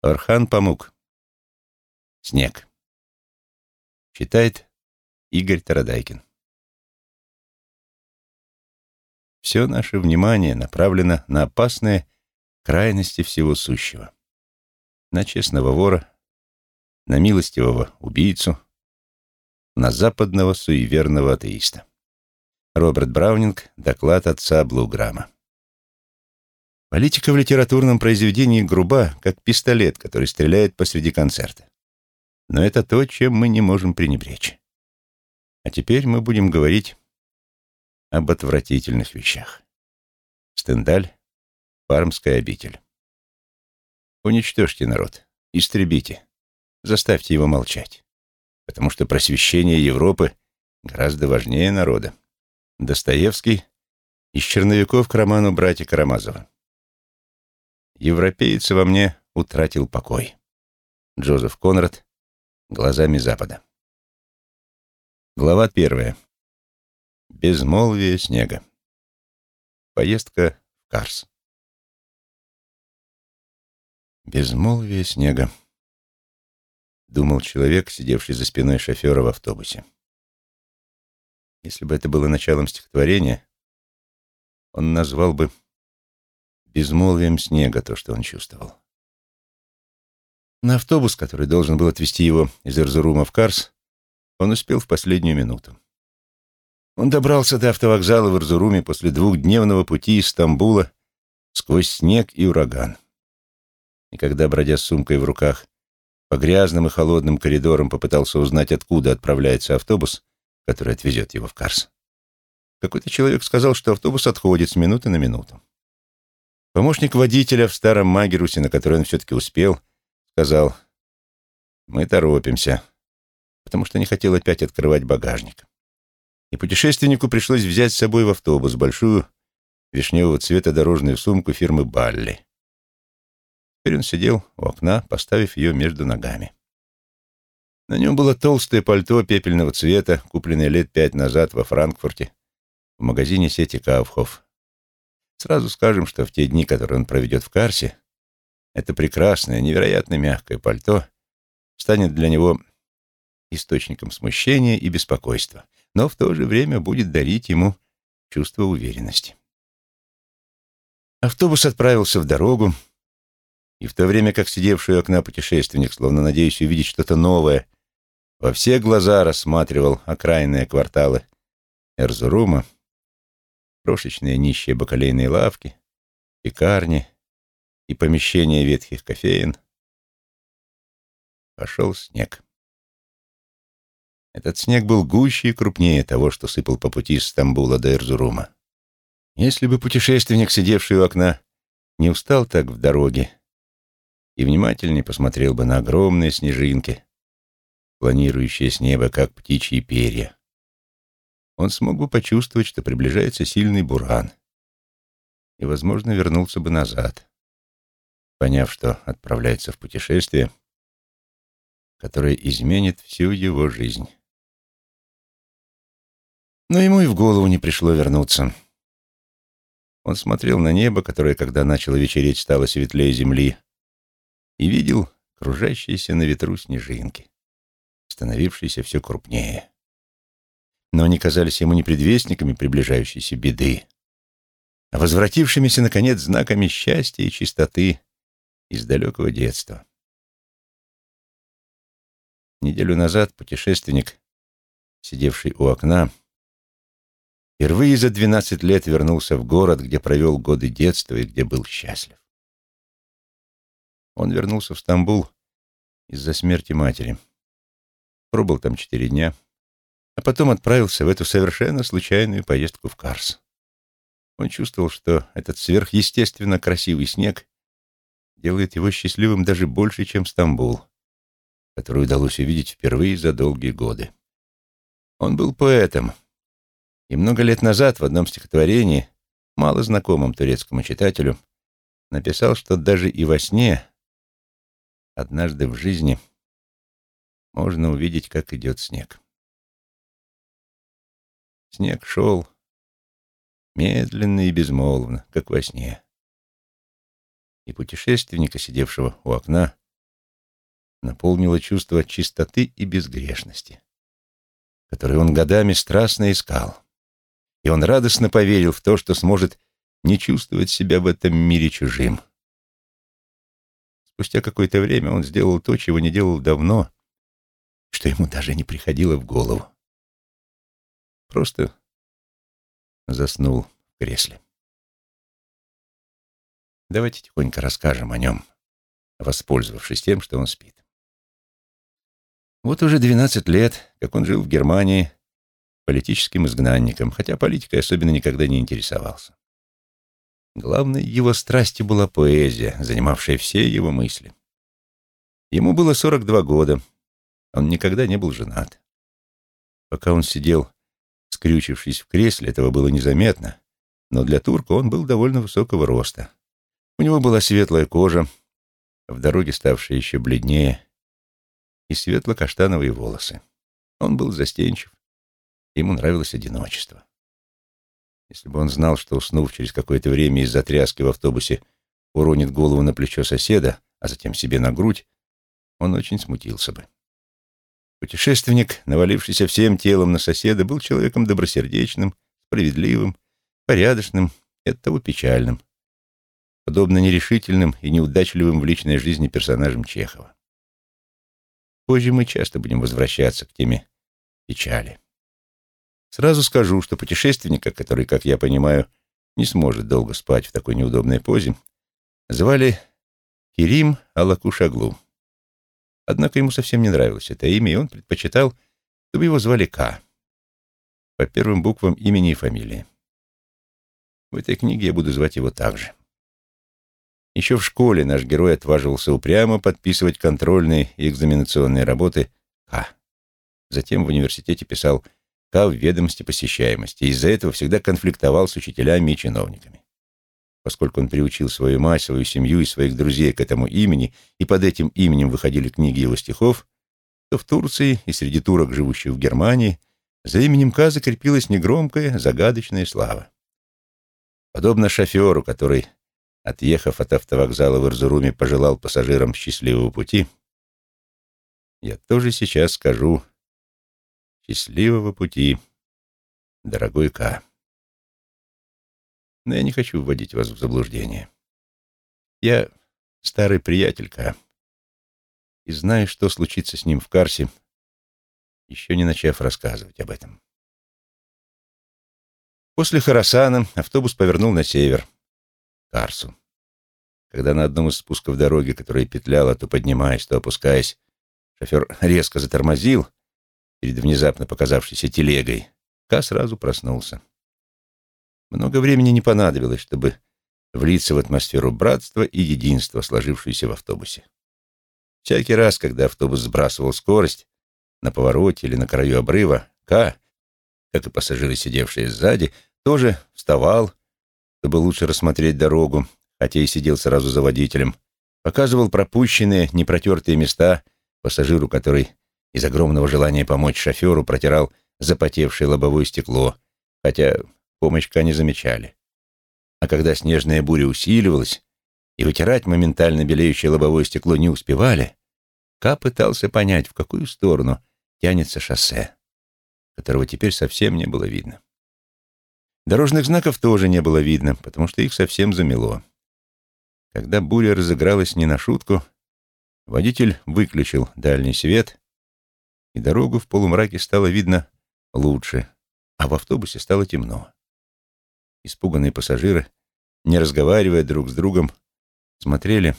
Орхан Памук. Снег. Читает Игорь Тарадайкин. Все наше внимание направлено на опасные крайности всего сущего. На честного вора, на милостивого убийцу, на западного суеверного атеиста. Роберт Браунинг. Доклад отца Блуграма. Политика в литературном произведении груба, как пистолет, который стреляет посреди концерта. Но это то, чем мы не можем пренебречь. А теперь мы будем говорить об отвратительных вещах. Стендаль, Пармская обитель. Уничтожьте народ, истребите, заставьте его молчать, потому что просвещение Европы гораздо важнее народа. Достоевский из черновиков к роману «Братья Карамазова». Европеец во мне утратил покой. Джозеф Конрад. Глазами Запада. Глава первая. Безмолвие снега. Поездка в Карс. Безмолвие снега. Думал человек, сидевший за спиной шофера в автобусе. Если бы это было началом стихотворения, он назвал бы безмолвием снега то, что он чувствовал. На автобус, который должен был отвезти его из Эрзурума в Карс, он успел в последнюю минуту. Он добрался до автовокзала в Эрзуруме после двухдневного пути из Стамбула сквозь снег и ураган. И когда, бродя с сумкой в руках, по грязным и холодным коридорам попытался узнать, откуда отправляется автобус, который отвезет его в Карс, какой-то человек сказал, что автобус отходит с минуты на минуту. Помощник водителя в старом Магерусе, на который он все-таки успел, сказал, «Мы торопимся», потому что не хотел опять открывать багажник. И путешественнику пришлось взять с собой в автобус большую вишневого цвета дорожную сумку фирмы «Балли». Теперь он сидел у окна, поставив ее между ногами. На нем было толстое пальто пепельного цвета, купленное лет пять назад во Франкфурте в магазине сети Кауфхоф. Сразу скажем, что в те дни, которые он проведет в Карсе, это прекрасное, невероятно мягкое пальто станет для него источником смущения и беспокойства, но в то же время будет дарить ему чувство уверенности. Автобус отправился в дорогу, и в то время как сидевший у окна путешественник, словно надеясь увидеть что-то новое, во все глаза рассматривал окраинные кварталы Эрзурума, крошечные нищие бакалейные лавки, пекарни и помещения ветхих кофеин, пошел снег. Этот снег был гуще и крупнее того, что сыпал по пути из Стамбула до Эрзурума. Если бы путешественник, сидевший у окна, не устал так в дороге и внимательнее посмотрел бы на огромные снежинки, планирующие с неба, как птичьи перья, он смог бы почувствовать, что приближается сильный буран, и, возможно, вернулся бы назад, поняв, что отправляется в путешествие, которое изменит всю его жизнь. Но ему и в голову не пришло вернуться. Он смотрел на небо, которое, когда начало вечереть, стало светлее земли, и видел кружащиеся на ветру снежинки, становившиеся все крупнее но они казались ему не предвестниками приближающейся беды, а возвратившимися, наконец, знаками счастья и чистоты из далекого детства. Неделю назад путешественник, сидевший у окна, впервые за двенадцать лет вернулся в город, где провел годы детства и где был счастлив. Он вернулся в Стамбул из-за смерти матери. Пробыл там четыре дня — а потом отправился в эту совершенно случайную поездку в Карс. Он чувствовал, что этот сверхъестественно красивый снег делает его счастливым даже больше, чем Стамбул, который удалось увидеть впервые за долгие годы. Он был поэтом, и много лет назад в одном стихотворении, мало знакомым турецкому читателю, написал, что даже и во сне однажды в жизни можно увидеть, как идет снег. Снег шел медленно и безмолвно, как во сне. И путешественника, сидевшего у окна, наполнило чувство чистоты и безгрешности, которое он годами страстно искал. И он радостно поверил в то, что сможет не чувствовать себя в этом мире чужим. Спустя какое-то время он сделал то, чего не делал давно, что ему даже не приходило в голову. Просто заснул в кресле. Давайте тихонько расскажем о нем, воспользовавшись тем, что он спит. Вот уже 12 лет, как он жил в Германии политическим изгнанником, хотя политикой особенно никогда не интересовался. Главной его страстью была поэзия, занимавшая все его мысли. Ему было 42 года, он никогда не был женат. Пока он сидел, скрючившись в кресле, этого было незаметно, но для турка он был довольно высокого роста. У него была светлая кожа, в дороге ставшая еще бледнее, и светло-каштановые волосы. Он был застенчив, ему нравилось одиночество. Если бы он знал, что, уснув через какое-то время из-за тряски в автобусе, уронит голову на плечо соседа, а затем себе на грудь, он очень смутился бы. Путешественник, навалившийся всем телом на соседа, был человеком добросердечным, справедливым, порядочным и оттого печальным, подобно нерешительным и неудачливым в личной жизни персонажам Чехова. Позже мы часто будем возвращаться к теме печали. Сразу скажу, что путешественника, который, как я понимаю, не сможет долго спать в такой неудобной позе, звали Кирим Алакушаглу. Однако ему совсем не нравилось это имя, и он предпочитал, чтобы его звали К. По первым буквам имени и фамилии. В этой книге я буду звать его так же. Еще в школе наш герой отваживался упрямо подписывать контрольные и экзаменационные работы К. Затем в университете писал К в ведомости посещаемости, и из-за этого всегда конфликтовал с учителями и чиновниками. Поскольку он приучил свою мать, свою семью и своих друзей к этому имени, и под этим именем выходили книги его стихов, то в Турции и среди турок, живущих в Германии, за именем К закрепилась негромкая, загадочная слава. Подобно шоферу, который отъехав от автовокзала в Эрзуруме, пожелал пассажирам счастливого пути, я тоже сейчас скажу «Счастливого пути, дорогой К». Но я не хочу вводить вас в заблуждение. Я старый приятель К. И знаю, что случится с ним в Карсе, еще не начав рассказывать об этом. После Харасана автобус повернул на север — Карсу. Когда на одном из спусков дороги, которая петляла, то поднимаясь, то опускаясь, шофер резко затормозил перед внезапно показавшейся телегой, Ка сразу проснулся. Много времени не понадобилось, чтобы влиться в атмосферу братства и единства, сложившуюся в автобусе. Всякий раз, когда автобус сбрасывал скорость на повороте или на краю обрыва, К, как и пассажиры, сидевшие сзади, тоже вставал чтобы лучше рассмотреть дорогу, хотя и сидел сразу за водителем, показывал пропущенные, непротертые места пассажиру, который из огромного желания помочь шоферу протирал запотевшее лобовое стекло, хотя помощь Ка не замечали. А когда снежная буря усиливалась, и вытирать моментально белеющее лобовое стекло не успевали, Ка пытался понять, в какую сторону тянется шоссе, которого теперь совсем не было видно. Дорожных знаков тоже не было видно, потому что их совсем замело. Когда буря разыгралась не на шутку, водитель выключил дальний свет, и дорогу в полумраке стало видно лучше, а в автобусе стало темно. Испуганные пассажиры, не разговаривая друг с другом, смотрели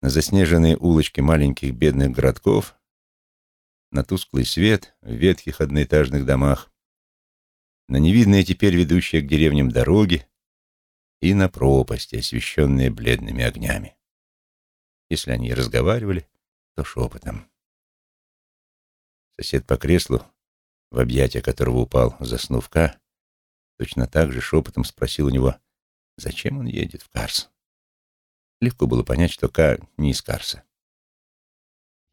на заснеженные улочки маленьких бедных городков, на тусклый свет в ветхих одноэтажных домах, на невидные теперь ведущие к деревням дороги и на пропасти, освещенные бледными огнями. Если они разговаривали, то шепотом. Сосед по креслу, в объятия которого упал, заснув Ка, точно так же шепотом спросил у него, зачем он едет в Карс. Легко было понять, что Ка не из Карса.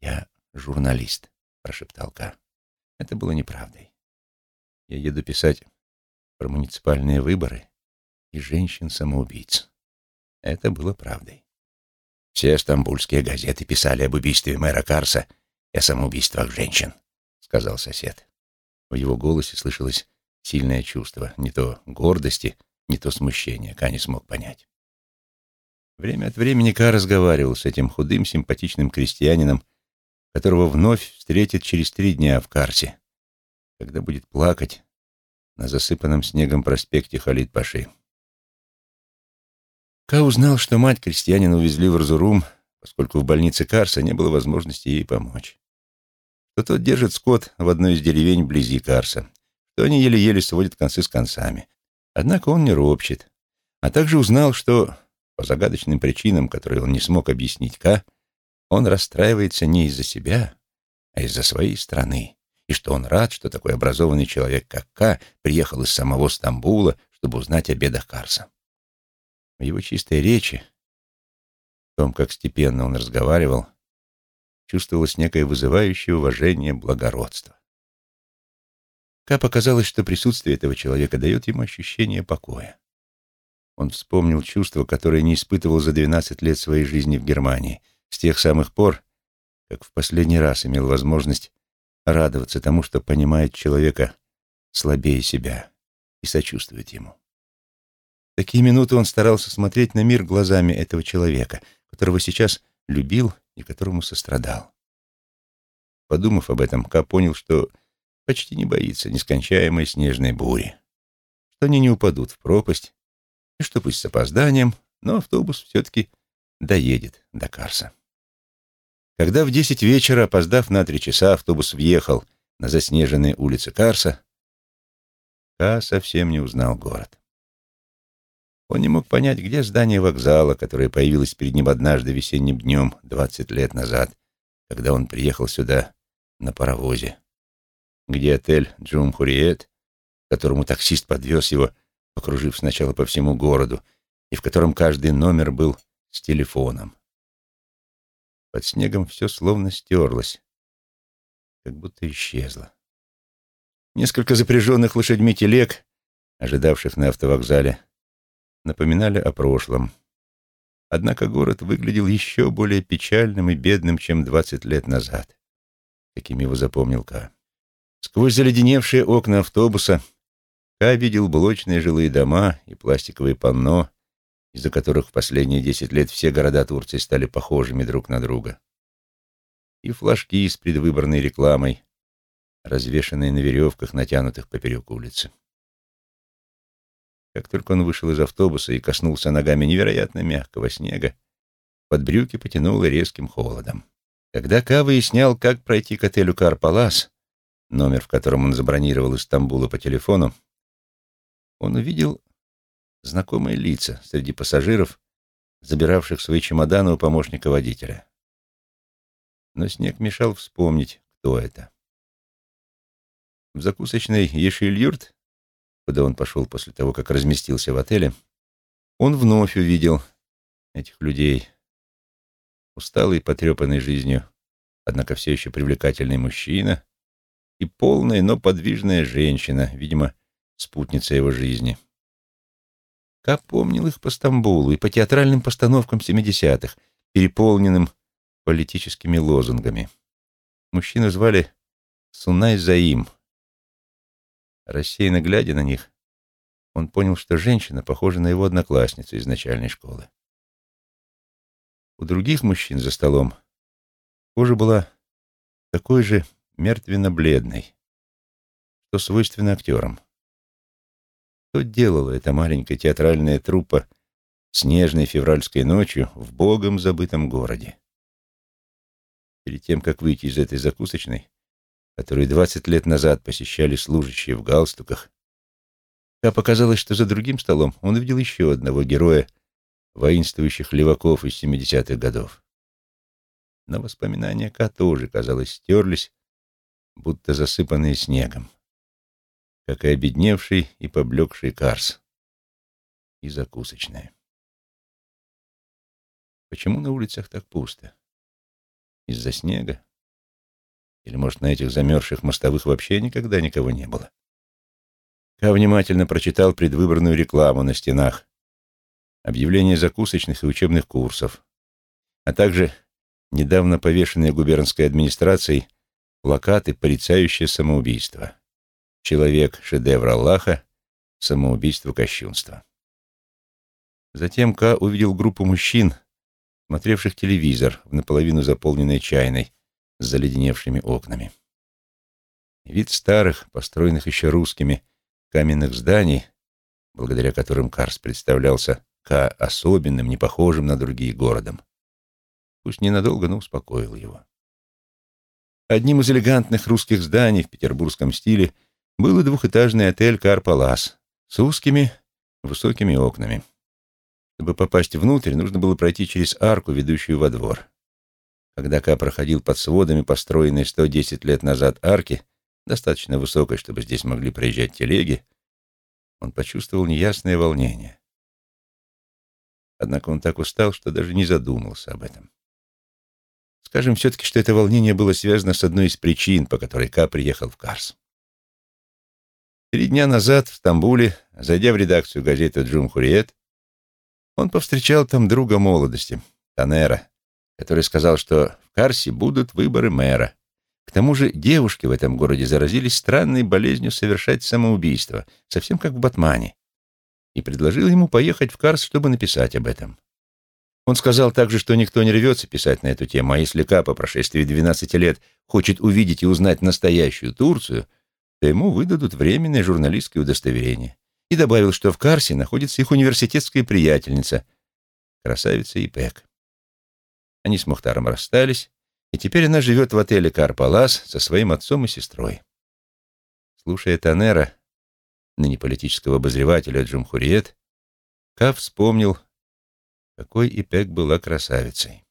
«Я журналист», — прошептал Ка. Это было неправдой. Я еду писать про муниципальные выборы и женщин-самоубийц. Это было правдой. Все стамбульские газеты писали об убийстве мэра Карса и о самоубийствах женщин, сказал сосед. В его голосе слышалось сильное чувство, не то гордости, не то смущения, Ка не смог понять. Время от времени Ка разговаривал с этим худым, симпатичным крестьянином, которого вновь встретит через три дня в Карсе, когда будет плакать на засыпанном снегом проспекте Халид-Паши. Ка узнал, что мать крестьянина увезли в Разурум, поскольку в больнице Карса не было возможности ей помочь. Что тот держит скот в одной из деревень вблизи Карса, что они еле-еле сводят концы с концами. Однако он не ропщет. А также узнал, что по загадочным причинам, которые он не смог объяснить Ка, он расстраивается не из-за себя, а из-за своей страны, и что он рад, что такой образованный человек, как Ка, приехал из самого Стамбула, чтобы узнать о бедах Карса. В его чистой речи, в том, как степенно он разговаривал, чувствовалось некое вызывающее уважение благородство. Ка показалось, что присутствие этого человека дает ему ощущение покоя. Он вспомнил чувство, которое не испытывал за 12 лет своей жизни в Германии — с тех самых пор, как в последний раз имел возможность радоваться тому, что понимает человека слабее себя и сочувствует ему. В такие минуты он старался смотреть на мир глазами этого человека, которого сейчас любил и которому сострадал. Подумав об этом, Ка понял, что почти не боится нескончаемой снежной бури, что они не упадут в пропасть, и что пусть с опозданием, но автобус все-таки доедет до Карса. Когда в десять вечера, опоздав на три часа, автобус въехал на заснеженные улицы Карса, Ка совсем не узнал город. Он не мог понять, где здание вокзала, которое появилось перед ним однажды весенним днем двадцать лет назад, когда он приехал сюда на паровозе, где отель Джум Хуриет, которому таксист подвез его, покружив сначала по всему городу, и в котором каждый номер был с телефоном. Под снегом все словно стерлось, как будто исчезло. Несколько запряженных лошадьми телег, ожидавших на автовокзале, напоминали о прошлом. Однако город выглядел еще более печальным и бедным, чем двадцать лет назад, каким его запомнил Ка. Сквозь заледеневшие окна автобуса Ка видел блочные жилые дома и пластиковые панно, из-за которых в последние десять лет все города Турции стали похожими друг на друга. И флажки с предвыборной рекламой, развешанные на веревках, натянутых поперек улицы. Как только он вышел из автобуса и коснулся ногами невероятно мягкого снега, под брюки потянуло резким холодом. Когда Ка выяснял, как пройти к отелю Карпалас, номер, в котором он забронировал из Стамбула по телефону, он увидел знакомые лица среди пассажиров, забиравших свои чемоданы у помощника водителя. Но снег мешал вспомнить, кто это. В закусочной Ешильюрт, куда он пошел после того, как разместился в отеле, он вновь увидел этих людей, усталый, потрепанный жизнью, однако все еще привлекательный мужчина и полная, но подвижная женщина, видимо, спутница его жизни. Кап помнил их по Стамбулу и по театральным постановкам 70-х, переполненным политическими лозунгами. Мужчину звали Сунай Заим. Рассеянно глядя на них, он понял, что женщина похожа на его одноклассницу из начальной школы. У других мужчин за столом кожа была такой же мертвенно-бледной, что свойственно актерам. Что делала эта маленькая театральная труппа снежной февральской ночью в богом забытом городе? Перед тем, как выйти из этой закусочной, которую двадцать лет назад посещали служащие в галстуках, Ка показалось, что за другим столом он увидел еще одного героя воинствующих леваков из семидесятых годов. Но воспоминания Ка тоже, казалось, стерлись, будто засыпанные снегом как и обедневший и поблекший Карс. И закусочная. Почему на улицах так пусто? Из-за снега? Или, может, на этих замерзших мостовых вообще никогда никого не было? Ка внимательно прочитал предвыборную рекламу на стенах, объявления закусочных и учебных курсов, а также недавно повешенные губернской администрацией плакаты, порицающие самоубийство. Человек — шедевр Аллаха, самоубийство — кощунство. Затем Ка увидел группу мужчин, смотревших телевизор в наполовину заполненной чайной с заледеневшими окнами. Вид старых, построенных еще русскими, каменных зданий, благодаря которым Карс представлялся Ка особенным, не похожим на другие городом, пусть ненадолго, но успокоил его. Одним из элегантных русских зданий в петербургском стиле был и двухэтажный отель «Кар-Палас» с узкими высокими окнами. Чтобы попасть внутрь, нужно было пройти через арку, ведущую во двор. Когда Ка проходил под сводами, построенной 110 лет назад арки, достаточно высокой, чтобы здесь могли проезжать телеги, он почувствовал неясное волнение. Однако он так устал, что даже не задумался об этом. Скажем все-таки, что это волнение было связано с одной из причин, по которой Ка приехал в Карс. Три дня назад в Стамбуле, зайдя в редакцию газеты «Джумхуриет», он повстречал там друга молодости, Танера, который сказал, что в Карсе будут выборы мэра. К тому же девушки в этом городе заразились странной болезнью совершать самоубийство, совсем как в Батмане, и предложил ему поехать в Карс, чтобы написать об этом. Он сказал также, что никто не рвется писать на эту тему, а если Ка по прошествии 12 лет хочет увидеть и узнать настоящую Турцию, то ему выдадут временное журналистское удостоверение и добавил, что в Карсе находится их университетская приятельница, красавица Ипек. Они с Мухтаром расстались, и теперь она живет в отеле Кар-Палас со своим отцом и сестрой. Слушая Танера, ныне политического обозревателя Джумхуриет, Ка вспомнил, какой Ипек была красавицей.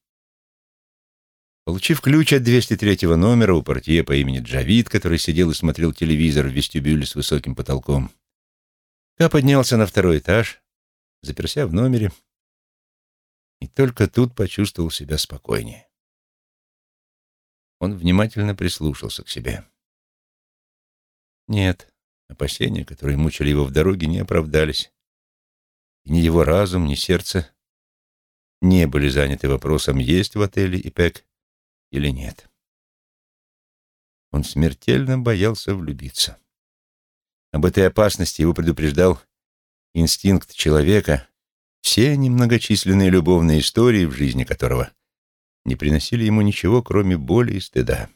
Получив ключ от 203 номера у портье по имени Джавид, который сидел и смотрел телевизор в вестибюле с высоким потолком, я поднялся на второй этаж, заперся в номере, и только тут почувствовал себя спокойнее. Он внимательно прислушался к себе. Нет, опасения, которые мучили его в дороге, не оправдались. И ни его разум, ни сердце не были заняты вопросом, есть в отеле ИПЕК или нет. Он смертельно боялся влюбиться. Об этой опасности его предупреждал инстинкт человека, все немногочисленные любовные истории, в жизни которого не приносили ему ничего, кроме боли и стыда.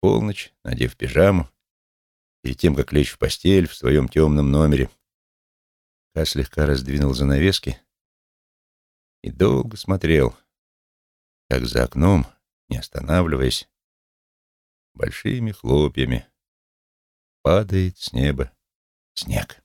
Полночь, надев пижаму, перед тем, как лечь в постель в своем темном номере, Ка слегка раздвинул занавески и долго смотрел, как за окном, не останавливаясь, большими хлопьями падает с неба снег.